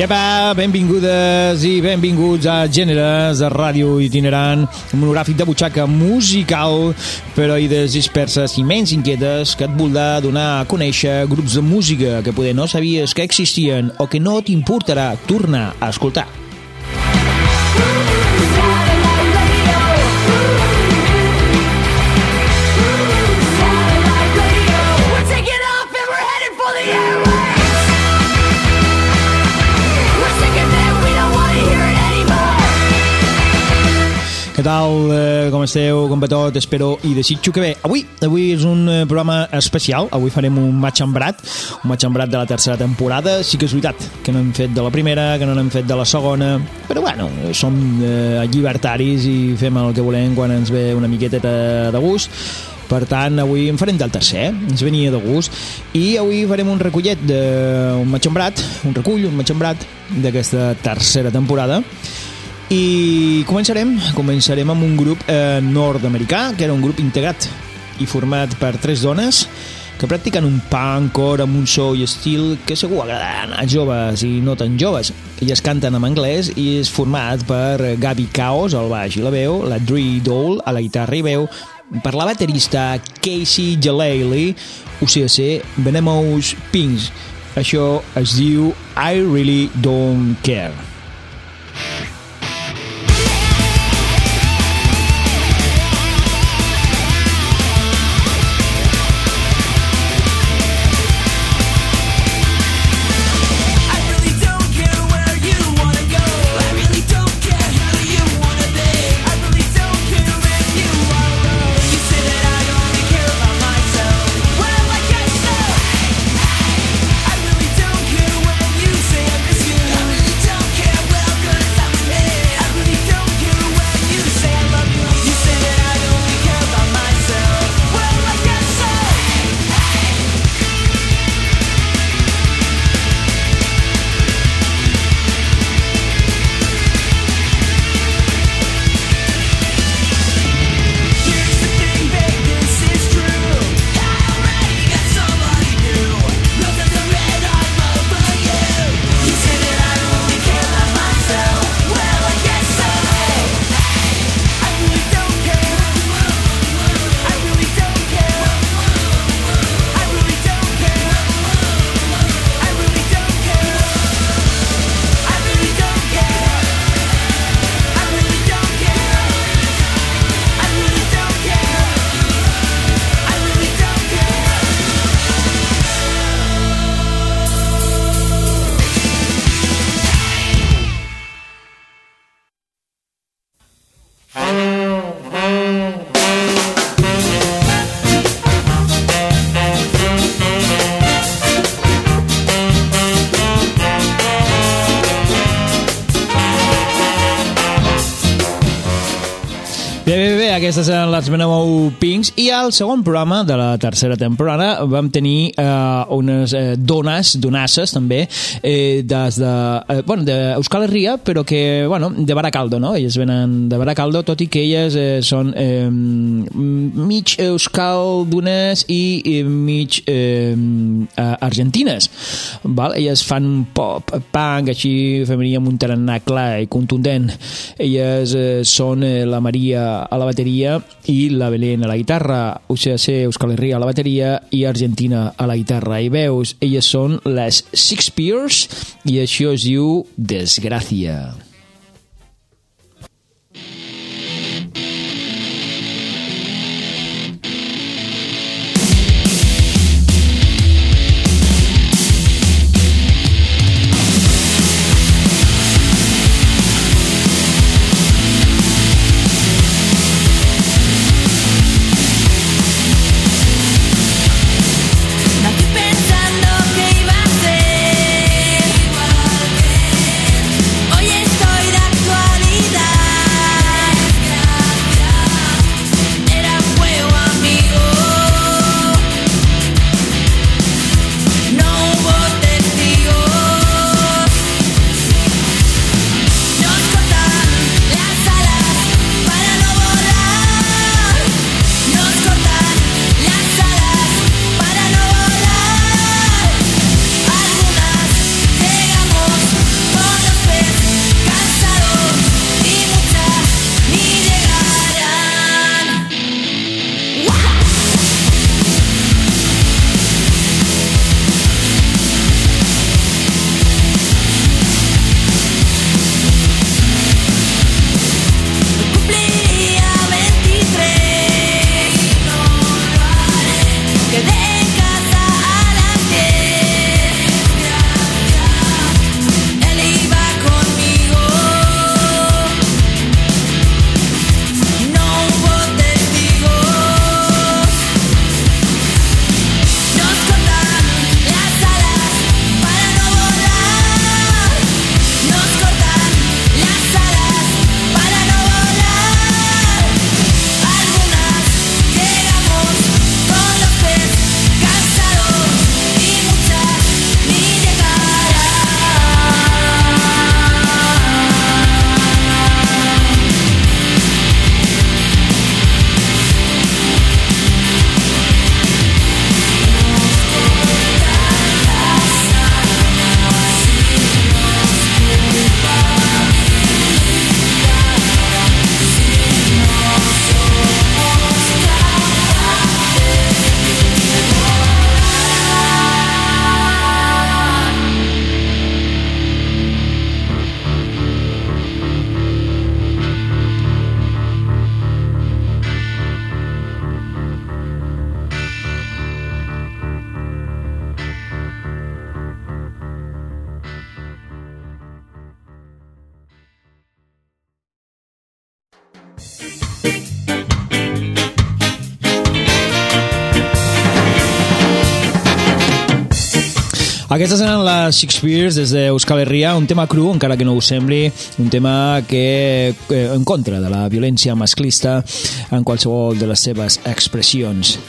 Iepa, benvingudes i benvinguts a Gèneres, a Ràdio Itinerant, un monogràfic de butxaca musical per oïdes disperses i menys inquietes que et voldrà donar a conèixer grups de música que poder no sabies que existien o que no t'importarà tornar a escoltar. Què tal? Eh, com esteu? Com va tot? Espero i desitjo que bé. Avui avui és un eh, programa especial. Avui farem un match embrat, un match embrat de la tercera temporada. Sí que és veritat que no hem fet de la primera, que no n'hem fet de la segona, però bueno, som eh, llibertaris i fem el que volem quan ens ve una miqueta de gust. Per tant, avui en farem del tercer, eh? ens venia de gust. I avui farem un recollet d'un matxembrat, un recull, un matxembrat d'aquesta tercera temporada. I començarem, començarem amb un grup eh, nord-americà, que era un grup integrat i format per tres dones que practiquen un punk core amb un so i estil que segur agradaran a joves i no tan joves. Elles canten en anglès i és format per Gabi Caos al baix i la veu, la Dree Dole a la guitarra i veu, per la baterista Casey Jalali, UCC Venomous Pinks. Això es diu I Really Don't Care. Aquestes eren les Venomou Pinks i al segon programa de la tercera temporada vam tenir eh, unes eh, dones, donasses també, eh, des de, eh, bueno, d'Euskal Herria, però que, bueno, de Baracaldo, no? Elles venen de Baracaldo, tot i que elles eh, són eh, mig euskaldunes i eh, mig eh, argentines, val? Elles fan pop, punk, així femení amb un tarannà clar i contundent. Elles eh, són eh, la Maria a la bateria i la Belén a la guitarra, UCC Euskal Herria a la bateria i Argentina a la guitarra. I veus, elles són les Six Peers i això es diu Desgràcia. I Aquestes eren les Fears des d'Euskal Herria, un tema cru, encara que no us sembli, un tema que eh, en contra de la violència masclista en qualsevol de les seves expressions.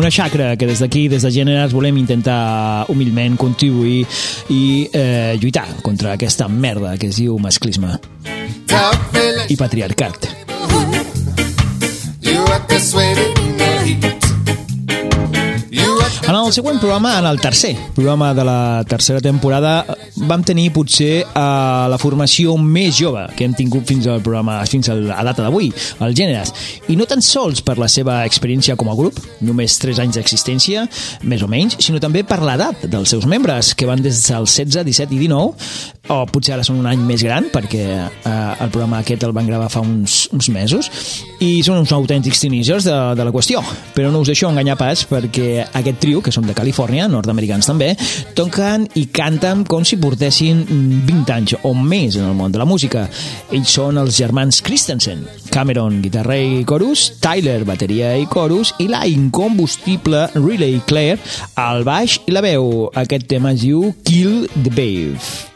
Una xacra que des d'aquí, des de Gèneres, volem intentar humilment contribuir i eh, lluitar contra aquesta merda que es diu masclisme i patriarcat. you at el següent programa, en el tercer programa de la tercera temporada, vam tenir potser eh, la formació més jove que hem tingut fins al programa, fins a la data d'avui, el Gèneres. I no tan sols per la seva experiència com a grup, només 3 anys d'existència, més o menys, sinó també per l'edat dels seus membres, que van des dels 16, 17 i 19, o potser ara són un any més gran, perquè eh, el programa aquest el van gravar fa uns, uns mesos, i són uns autèntics teenagers de, de la qüestió. Però no us deixo enganyar pas, perquè aquest trio, que són de Califòrnia, nord-americans també, toquen i canten com si portessin 20 anys o més en el món de la música. Ells són els germans Christensen, Cameron, guitarra i chorus, Tyler, bateria i chorus, i la incombustible Riley Clare, al baix i la veu. Aquest tema es diu Kill the Babe.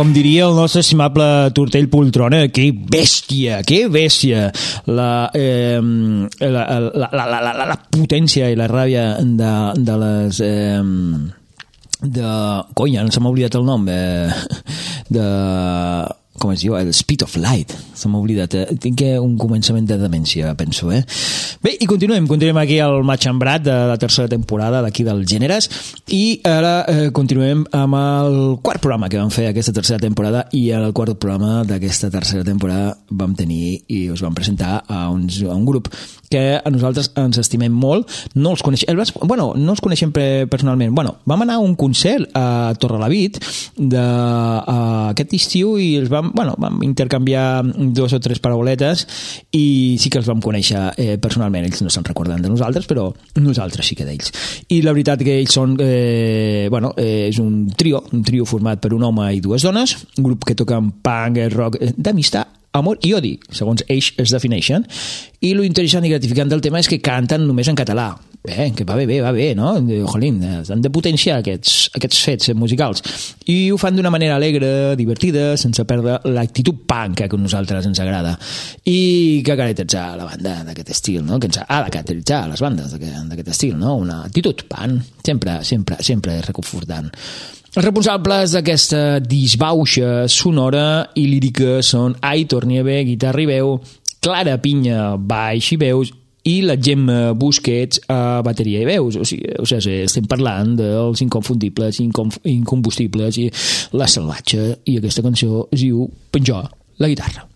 Com diria el nostre estimable Tortell Poltrona, que bèstia, que bèstia! La, eh, la, la, la, la, la, la potència i la ràbia de, de les... Eh, de... Conya, se m'ha oblidat el nom. Eh, de com es diu? El Speed of Light. Se m'ha oblidat. Eh? Tinc eh, un començament de demència, penso, eh? Bé, i continuem. Continuem aquí al Match Embrat de la tercera temporada d'aquí dels gèneres i ara eh, continuem amb el quart programa que vam fer aquesta tercera temporada i el quart programa d'aquesta tercera temporada vam tenir i us vam presentar a, uns, a un grup que a nosaltres ens estimem molt. No els coneixem, els, bueno, no els coneixem pe- personalment. Bueno, vam anar a un concert a Torrelavit de, aquest estiu i els vam, bueno, vam intercanviar dos o tres parauletes i sí que els vam conèixer eh, personalment. Ells no se'n recorden de nosaltres, però nosaltres sí que d'ells. I la veritat que ells són, eh, bueno, eh, és un trio, un trio format per un home i dues dones, un grup que toquen punk, eh, rock, eh, d'amistat, amor i odi, segons ells es defineixen. I lo interessant i gratificant del tema és que canten només en català. Bé, que va bé, bé, va bé, no? Jolín, eh, han de potenciar aquests, aquests fets musicals. I ho fan d'una manera alegre, divertida, sense perdre l'actitud punk que a nosaltres ens agrada. I que caracteritza la banda d'aquest estil, no? Que ens ha de caracteritzar les bandes d'aquest estil, no? Una actitud punk, sempre, sempre, sempre reconfortant. Els responsables d'aquesta disbauxa sonora i lírica són Aitor Nieve, guitarra i veu, Clara Pinya, baix i veus, i la Gemma Busquets a bateria i veus. O sigui, o sigui estem parlant dels inconfundibles, incom incombustibles i la salvatge, i aquesta cançó es diu Penjar la guitarra.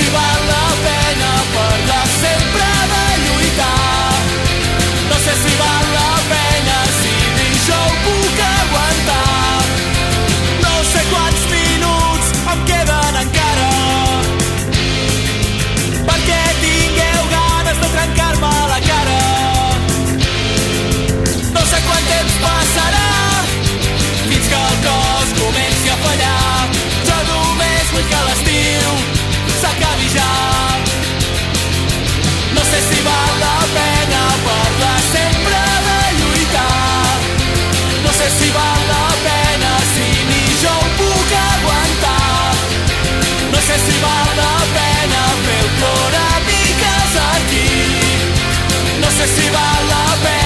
Si val la pena parlar sempre de lluitar. No sé si val la pena si dic jo ho puc aguantar. No sé quants minuts em queden encara. Perquè tingueu ganes de trencar-me la cara. No sé quant temps passarà fins que el cos comenci a fallar. Jo només vull que l'estiu sé si val la pena si ni jo ho puc aguantar. No sé si val la pena fer miques aquí. No sé si val la pena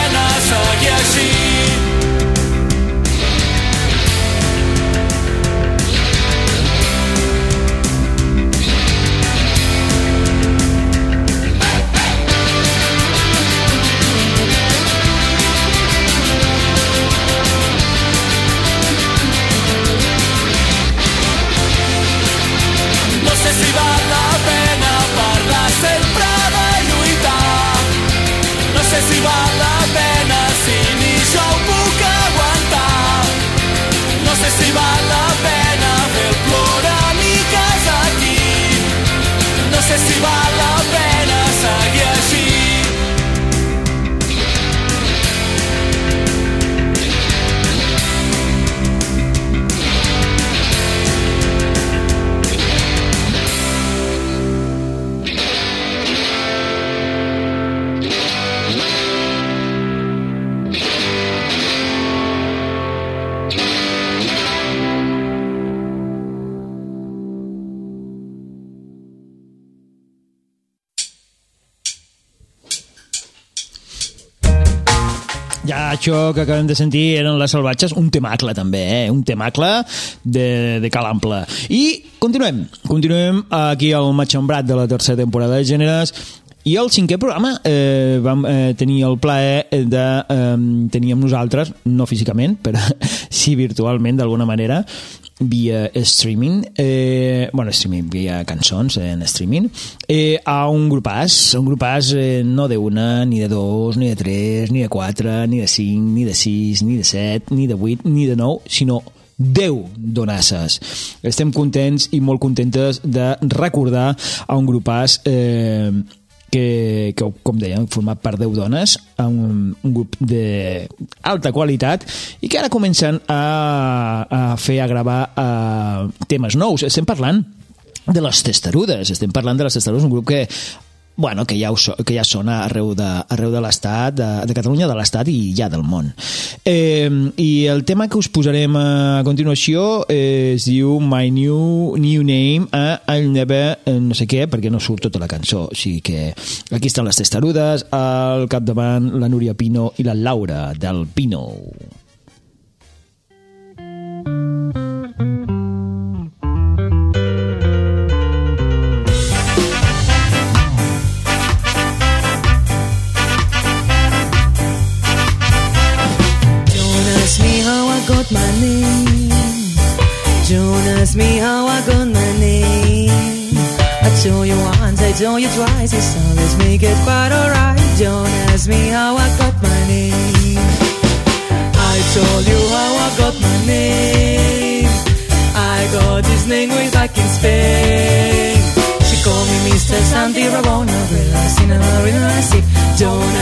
això que acabem de sentir eren les salvatges, un temacle també, eh? un temacle de, de cal ample. I continuem, continuem aquí al Matxembrat de la tercera temporada de Gèneres i el cinquè programa eh, vam eh, tenir el plaer de eh, tenir amb nosaltres, no físicament, però sí virtualment d'alguna manera, via streaming, eh, bueno, streaming, via cançons en streaming, eh, a un grupàs, un grupàs eh, no de una, ni de dos, ni de tres, ni de quatre, ni de cinc, ni de sis, ni de set, ni de vuit, ni de nou, sinó 10 donasses. Estem contents i molt contentes de recordar a un grupàs eh, que, que, com dèiem, format per 10 dones, un, un grup d'alta qualitat i que ara comencen a, a fer, a gravar a, temes nous. Estem parlant de les testarudes, estem parlant de les testarudes, un grup que bueno, que ja, so- que ja sona arreu de, arreu de l'Estat, de, de Catalunya, de l'Estat i ja del món. Eh, I el tema que us posarem a continuació eh, es diu My New, new Name a I'll Never eh, no sé què, perquè no surt tota la cançó. O sigui que aquí estan les testarudes, al capdavant la Núria Pino i la Laura del Pino. show Don't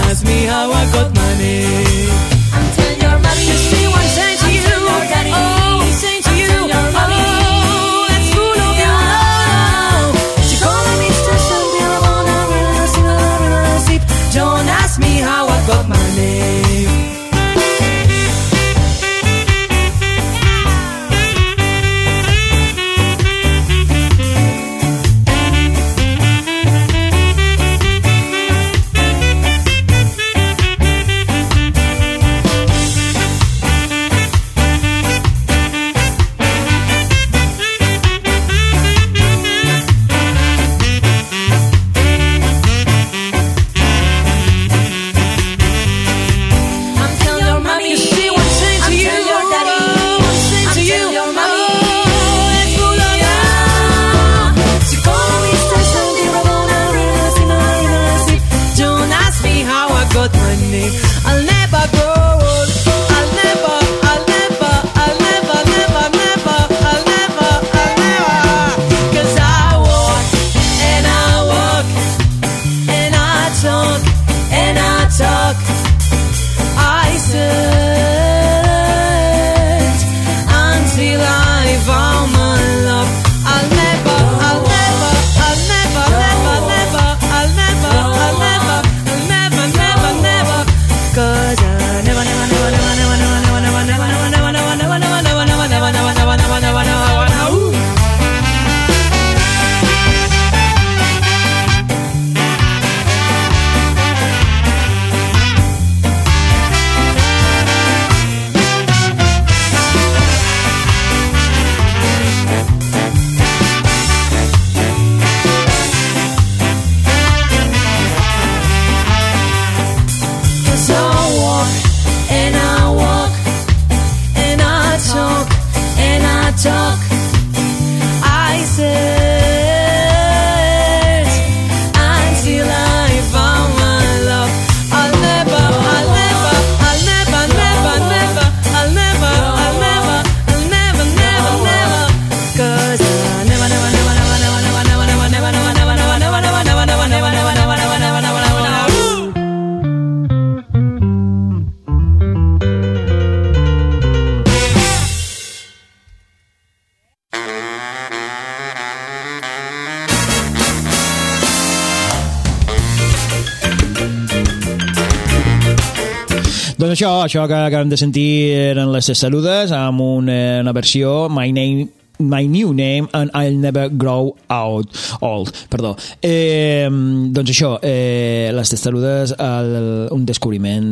això, això que acabem de sentir eren les saludes amb una, una versió My Name My New Name and I'll Never Grow Out Old. Perdó. Eh, doncs això, eh, les testarudes, el, un descobriment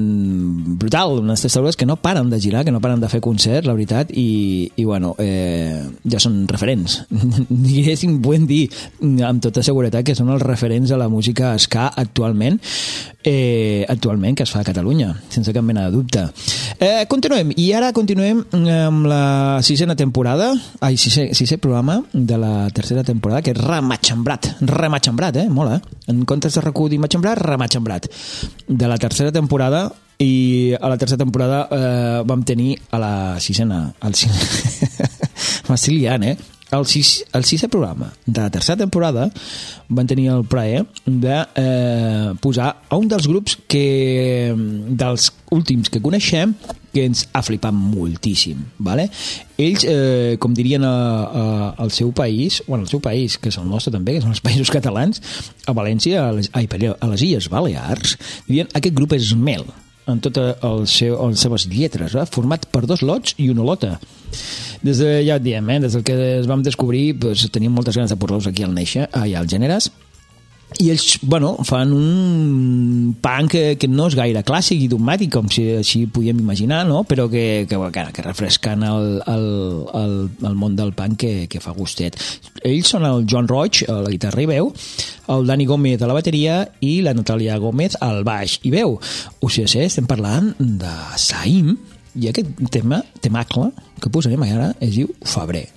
brutal, unes testarudes que no paren de girar, que no paren de fer concerts, la veritat, i, i bueno, eh, ja són referents. Diguéssim, podem dir amb tota seguretat que són els referents a la música ska actualment, eh, actualment que es fa a Catalunya, sense cap mena de dubte. Eh, continuem, i ara continuem amb la sisena temporada, ai, sisè, sisè programa de la tercera temporada, que és rematxembrat, rematxembrat, eh? Mola, eh? En comptes de recull matxembrat, rematxembrat. De la tercera temporada, i a la tercera temporada eh, vam tenir a la sisena, al sisè... M'estic liant, eh? El, sis, el sisè programa de la tercera temporada van tenir el plaer de eh, posar a un dels grups que dels últims que coneixem que ens ha flipat moltíssim vale? ells, eh, com dirien a, a, al seu país bueno, al seu país, que és el nostre també, que són els països catalans a València, a les, ai, a les Illes Balears dirien aquest grup és mel en totes el seu, les seves lletres, eh? format per dos lots i una lota. Des de, ja et diem, eh? des del que es vam descobrir, pues, teníem moltes ganes de posar-los aquí al Néixer, ai, al Gèneres, i ells, bueno, fan un punk que, que no és gaire clàssic i dogmàtic, com si així podíem imaginar, no? però que, que, que, que refresquen el, el, el, el món del punk que, que fa gustet. Ells són el Joan Roig, a la guitarra i veu, el Dani Gómez a la bateria i la Natàlia Gómez al baix i veu. O sigui, estem parlant de Saïm, i aquest tema, temacle, que posarem ara, es diu Febrer.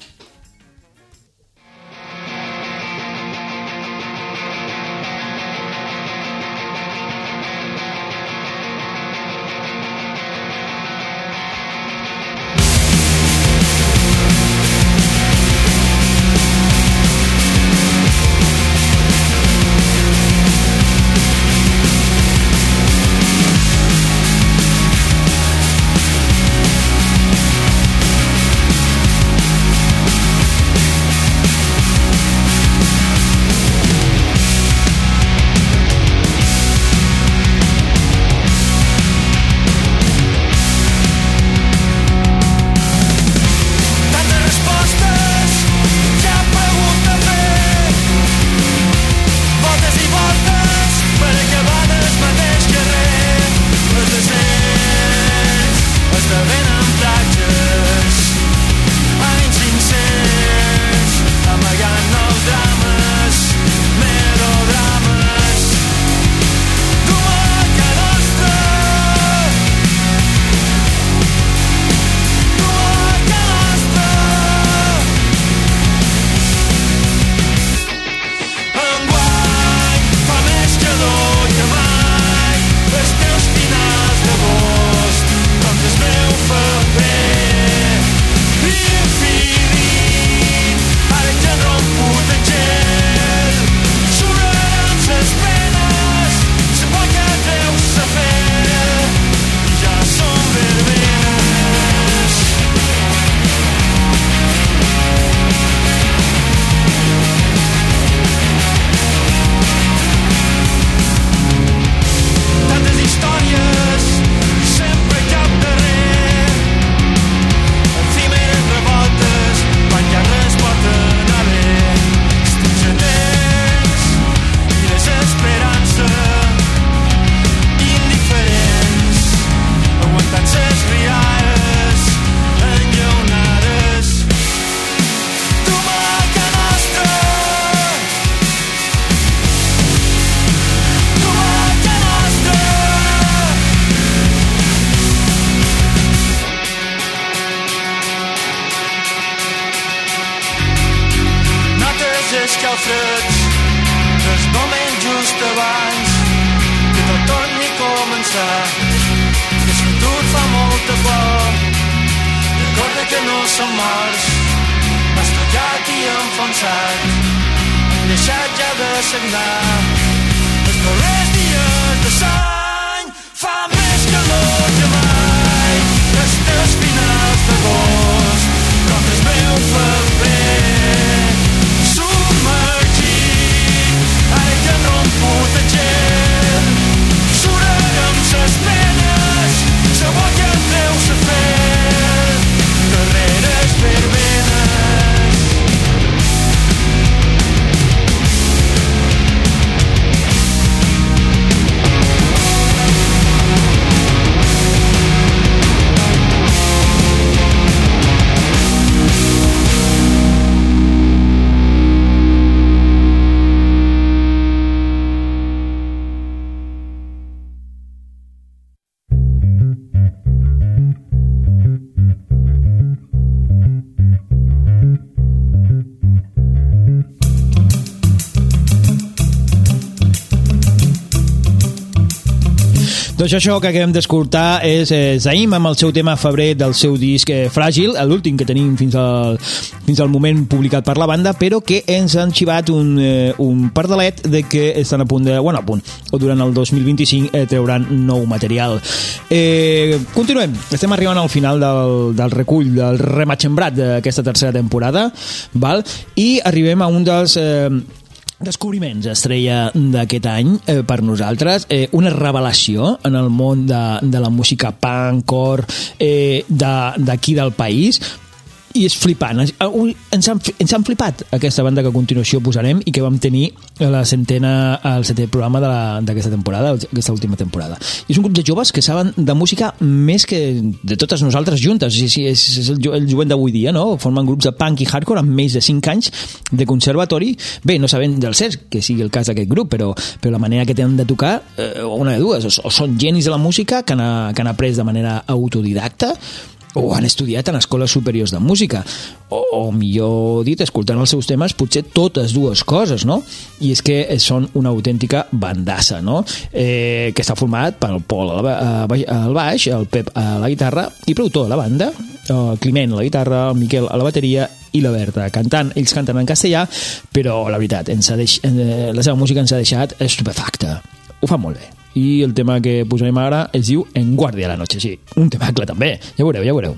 Deixat ja de sagnar. Els darrers dies Doncs això que acabem d'escoltar és eh, Zaim amb el seu tema Febrer del seu disc eh, Fràgil, l'últim que tenim fins al, fins al moment publicat per la banda, però que ens han xivat un, eh, un pardalet de que estan a punt de... Bueno, a punt, o durant el 2025 eh, trauran nou material. Eh, continuem, estem arribant al final del, del recull, del rematxembrat d'aquesta tercera temporada, val? i arribem a un dels... Eh, Descobriments estrella d'aquest any eh, per nosaltres, eh, una revelació en el món de, de la música punk, core, eh, de- d'aquí del país, i és flipant. Ens, eh, ens, han, ens han flipat aquesta banda que a continuació posarem i que vam tenir a la centena, al setè programa d'aquesta temporada, aquesta última temporada. I és un grup de joves que saben de música més que de totes nosaltres juntes. Sí, és, és el, el jovent d'avui dia, no? Formen grups de punk i hardcore amb més de 5 anys de conservatori. Bé, no sabem del cert que sigui el cas d'aquest grup, però, però la manera que tenen de tocar, eh, una de dues, o, o són genis de la música que han, que han après de manera autodidacta, o han estudiat en escoles superiors de música o, o millor dit, escoltant els seus temes potser totes dues coses no? i és que són una autèntica bandassa no? eh, que està format pel Pol al, a al baix el Pep a la guitarra i productor de la banda el Climent a la guitarra, el Miquel a la bateria i la Berta cantant, ells canten en castellà però la veritat ens ha deix... eh, la seva música ens ha deixat estupefacta ho fa molt bé i el tema que posarem ara es diu En guàrdia a la noche, sí, un temacle també. Ja veureu, ja veureu.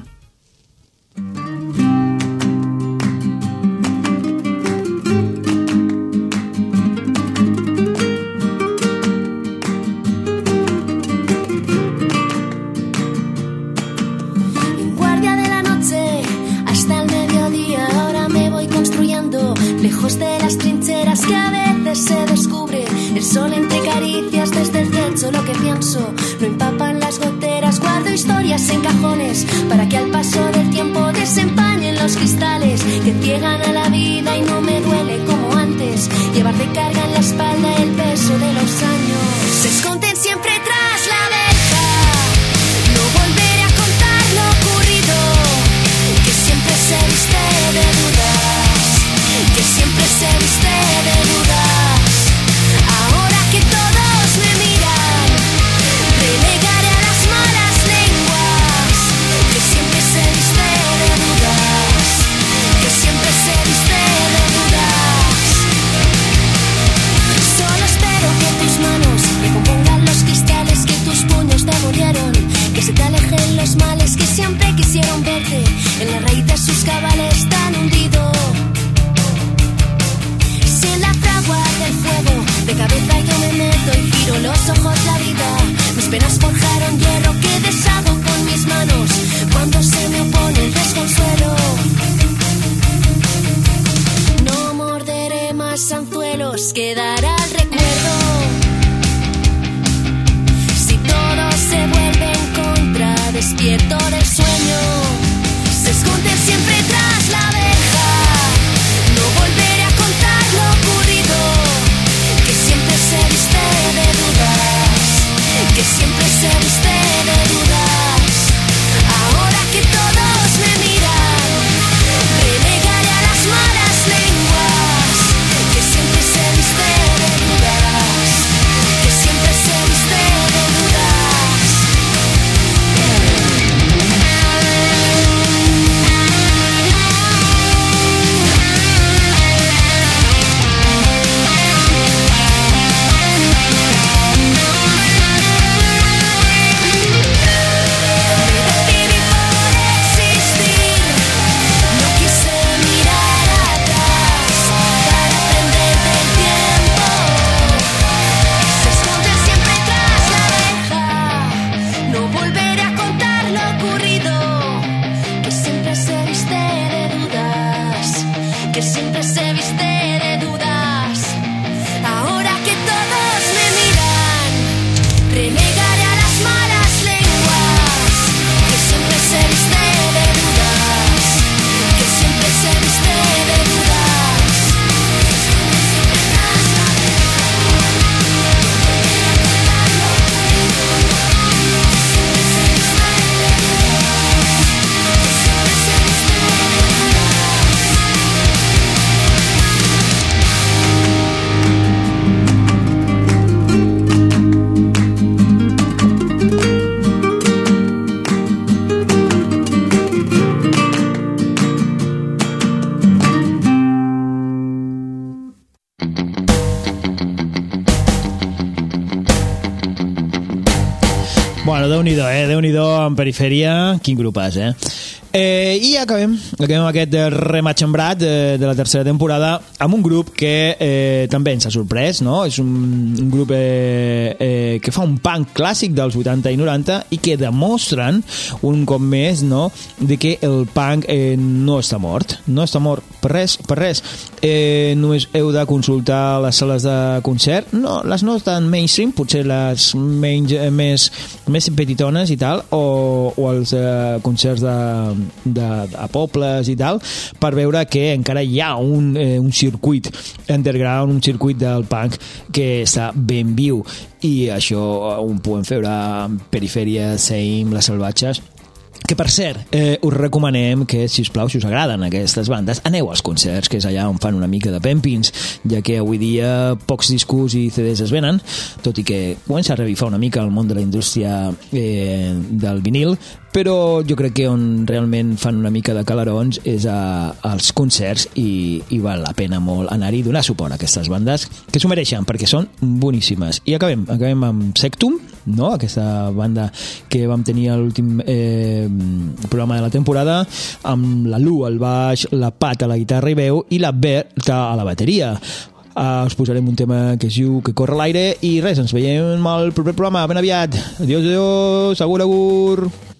De las trincheras que a veces se descubre el sol entre caricias desde el techo. Lo que pienso no empapan las goteras. Guardo historias en cajones para que al paso del tiempo desempañen los cristales que ciegan a la vida y no me duele como antes. Llevar de carga en la espalda el peso de los años. Se déu-n'hi-do, eh? Déu-n'hi-do en perifèria. Quin grupàs, eh? Eh, I acabem, acabem aquest rematxembrat eh, de la tercera temporada amb un grup que eh, també ens ha sorprès, no? És un, un grup eh, eh, que fa un punk clàssic dels 80 i 90 i que demostren un cop més no? de que el punk eh, no està mort, no està mort per res, per res. Eh, només heu de consultar les sales de concert, no, les no estan mainstream, potser les menys, eh, més, més petitones i tal, o, o els eh, concerts de, de, de pobles i tal, per veure que encara hi ha un, eh, un circuit underground, un circuit del punk que està ben viu i això ho podem fer amb Perifèria, Seim, Les Salvatges que per cert, eh, us recomanem que, si us plau, si us agraden aquestes bandes, aneu als concerts, que és allà on fan una mica de pempins, ja que avui dia pocs discos i CDs es venen, tot i que comença a revifar una mica el món de la indústria eh, del vinil, però jo crec que on realment fan una mica de calarons és a, als concerts i, i val la pena molt anar-hi i donar suport a aquestes bandes que s'ho mereixen perquè són boníssimes. I acabem, acabem amb Sectum no? aquesta banda que vam tenir a l'últim eh, programa de la temporada amb la Lu al baix, la Pat a la guitarra i veu i la Berta a la bateria. Uh, us posarem un tema que es diu que corre l'aire i res, ens veiem al proper programa. Ben aviat, adiós, adiós agur, agur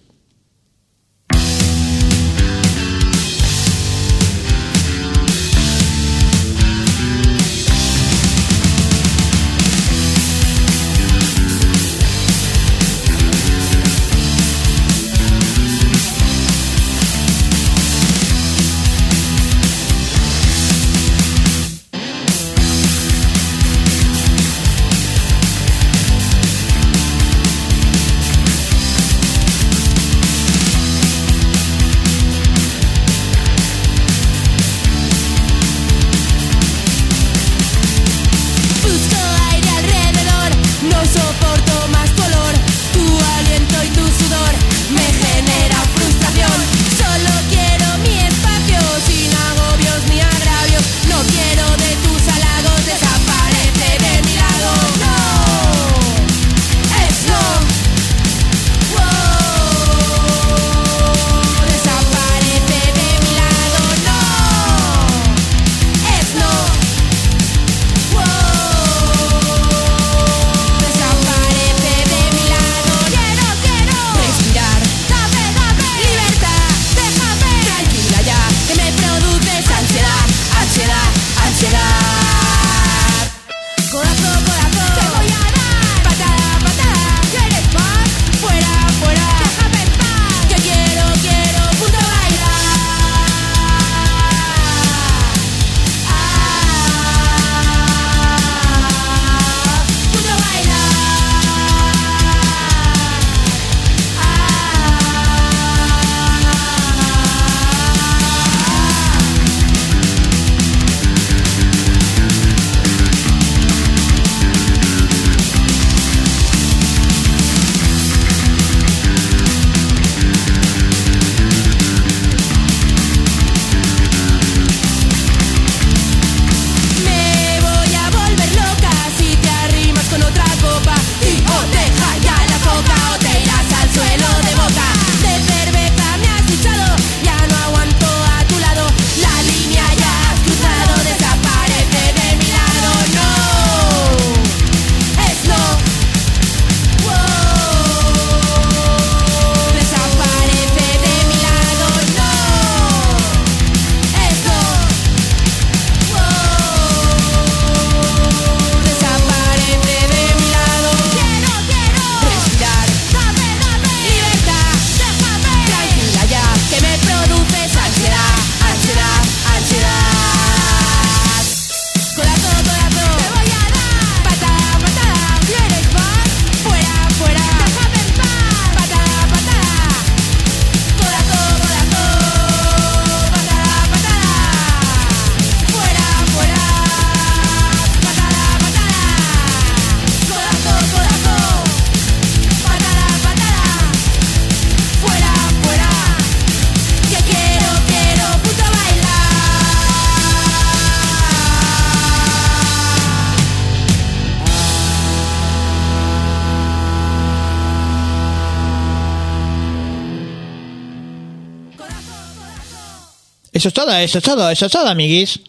Eso es todo, eso es todo, eso es todo, amiguis.